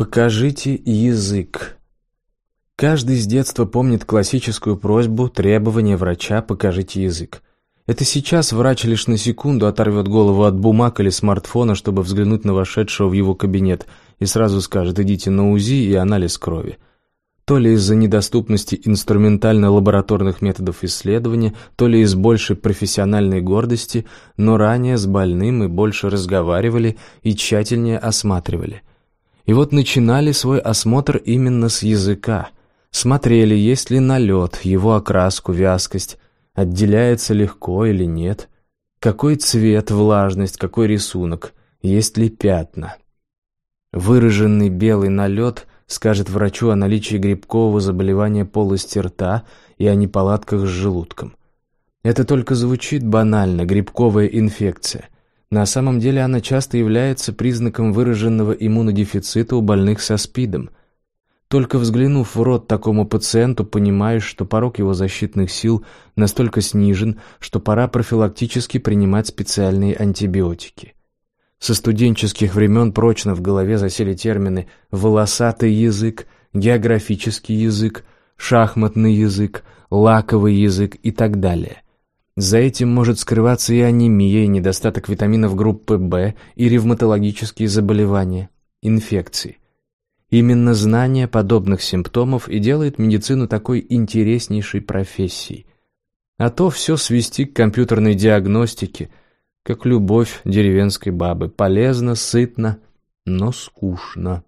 Покажите язык. Каждый с детства помнит классическую просьбу, требование врача «покажите язык». Это сейчас врач лишь на секунду оторвет голову от бумаг или смартфона, чтобы взглянуть на вошедшего в его кабинет, и сразу скажет «идите на УЗИ и анализ крови». То ли из-за недоступности инструментально-лабораторных методов исследования, то ли из большей профессиональной гордости, но ранее с больным мы больше разговаривали и тщательнее осматривали – и вот начинали свой осмотр именно с языка. Смотрели, есть ли налет, его окраску, вязкость, отделяется легко или нет, какой цвет, влажность, какой рисунок, есть ли пятна. Выраженный белый налет скажет врачу о наличии грибкового заболевания полости рта и о неполадках с желудком. Это только звучит банально, грибковая инфекция – на самом деле она часто является признаком выраженного иммунодефицита у больных со СПИДом. Только взглянув в рот такому пациенту, понимаешь, что порог его защитных сил настолько снижен, что пора профилактически принимать специальные антибиотики. Со студенческих времен прочно в голове засели термины «волосатый язык», «географический язык», «шахматный язык», «лаковый язык» и так далее – за этим может скрываться и анемия, и недостаток витаминов группы В, и ревматологические заболевания, инфекции. Именно знание подобных симптомов и делает медицину такой интереснейшей профессией. А то все свести к компьютерной диагностике, как любовь деревенской бабы. Полезно, сытно, но скучно.